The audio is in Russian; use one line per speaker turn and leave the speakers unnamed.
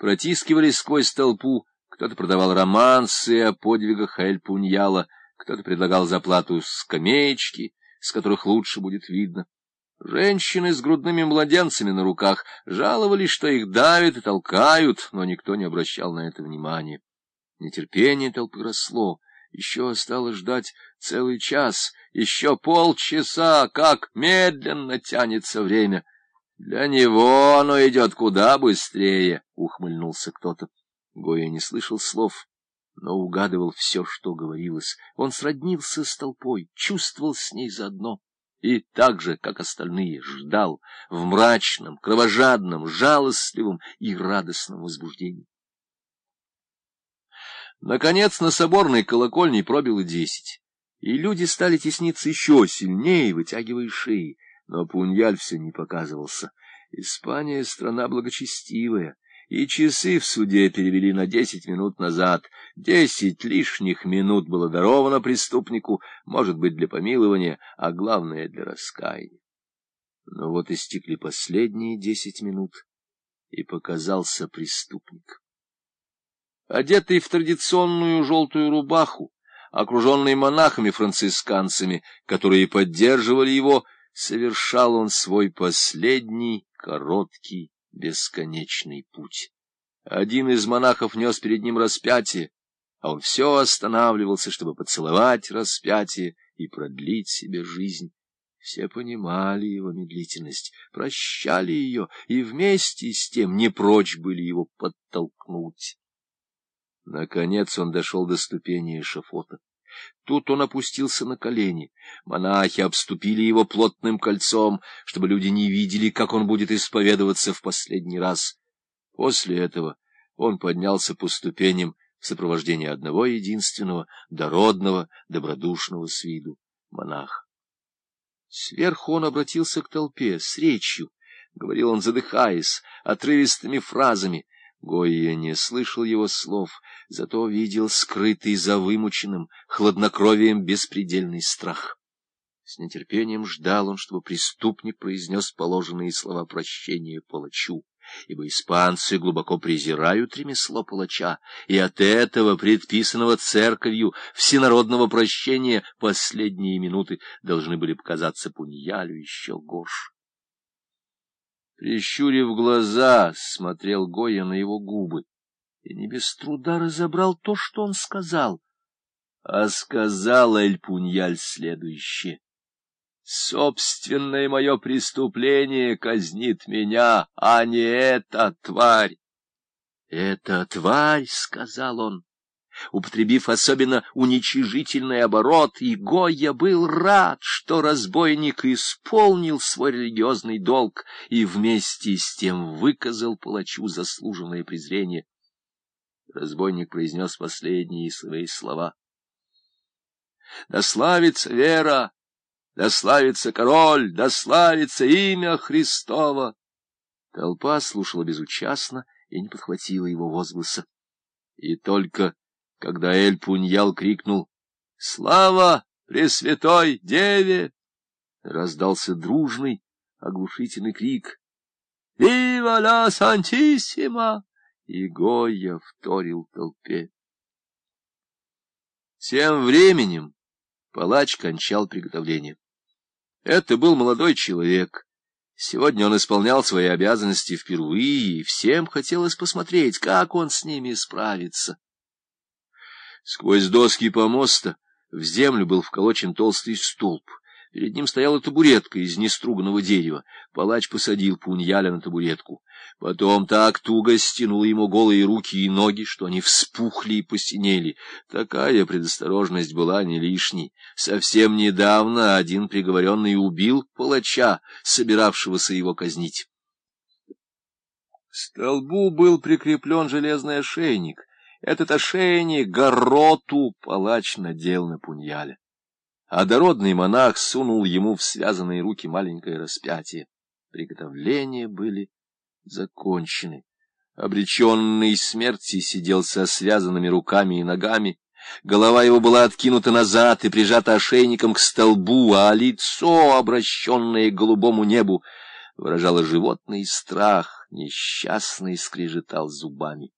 протискивались сквозь толпу, кто-то продавал романсы о подвигах Эль-Пуньяла, кто-то предлагал за плату скамеечки, с которых лучше будет видно. Женщины с грудными младенцами на руках жаловались, что их давят и толкают, но никто не обращал на это внимания. Нетерпение толпы росло. Еще осталось ждать целый час, еще полчаса, как медленно тянется время. Для него оно идет куда быстрее, — ухмыльнулся кто-то. Гоя не слышал слов, но угадывал все, что говорилось. Он сроднился с толпой, чувствовал с ней заодно. И так же, как остальные, ждал в мрачном, кровожадном, жалостливом и радостном возбуждении. Наконец на соборной колокольне пробило десять, и люди стали тесниться еще сильнее, вытягивая шеи, но Пуньяль все не показывался. Испания — страна благочестивая, и часы в суде перевели на десять минут назад. Десять лишних минут было даровано преступнику, может быть, для помилования, а главное — для раскаяния. Но вот истекли последние десять минут, и показался преступник. Одетый в традиционную желтую рубаху, окруженный монахами-францисканцами, которые поддерживали его, совершал он свой последний короткий бесконечный путь. Один из монахов нес перед ним распятие, а он все останавливался, чтобы поцеловать распятие и продлить себе жизнь. Все понимали его медлительность, прощали ее и вместе с тем не прочь были его подтолкнуть. Наконец он дошел до ступени эшафота. Тут он опустился на колени. Монахи обступили его плотным кольцом, чтобы люди не видели, как он будет исповедоваться в последний раз. После этого он поднялся по ступеням в сопровождении одного единственного, дородного, добродушного с виду монаха. Сверху он обратился к толпе с речью. Говорил он, задыхаясь, отрывистыми фразами — Гойя не слышал его слов, зато видел скрытый за вымученным, хладнокровием беспредельный страх. С нетерпением ждал он, чтобы преступник произнес положенные слова прощения палачу, ибо испанцы глубоко презирают ремесло палача, и от этого, предписанного церковью, всенародного прощения, последние минуты должны были показаться Пуньялю еще горше. Прищурив глаза, смотрел Гоя на его губы и не без труда разобрал то, что он сказал. А сказал Эль-Пуньяль следующее. «Собственное мое преступление казнит меня, а не эта тварь». «Эта тварь», — сказал он, употребив особенно уничижительный оборот, и Гойя был рад, что разбойник исполнил свой религиозный долг и вместе с тем выказал палачу заслуженное презрение. Разбойник произнес последние свои слова. «Да славится вера! Да славится король! Да славится имя Христово!» Толпа слушала безучастно и не подхватила его возгласа. И только когда Эль-Пуньял крикнул «Слава Пресвятой Деве!» раздался дружный, оглушительный крик «Вива ла Сантиссима!» и Гойя вторил толпе. Тем временем палач кончал приготовление. Это был молодой человек. Сегодня он исполнял свои обязанности впервые, и всем хотелось посмотреть, как он с ними справится. Сквозь доски помоста в землю был вколочен толстый столб. Перед ним стояла табуретка из неструганного дерева. Палач посадил Пуньяля на табуретку. Потом так туго стянул ему голые руки и ноги, что они вспухли и посинели. Такая предосторожность была не лишней. Совсем недавно один приговоренный убил палача, собиравшегося его казнить. К столбу был прикреплен железный ошейник, этот ошейник гороту палач надел на пуньяле. А дородный монах сунул ему в связанные руки маленькое распятие. Приготовления были закончены. Обреченный смерти сидел со связанными руками и ногами. Голова его была откинута назад и прижата ошейником к столбу, а лицо, обращенное к голубому небу, выражало животный страх Несчастный скрежетал зубами.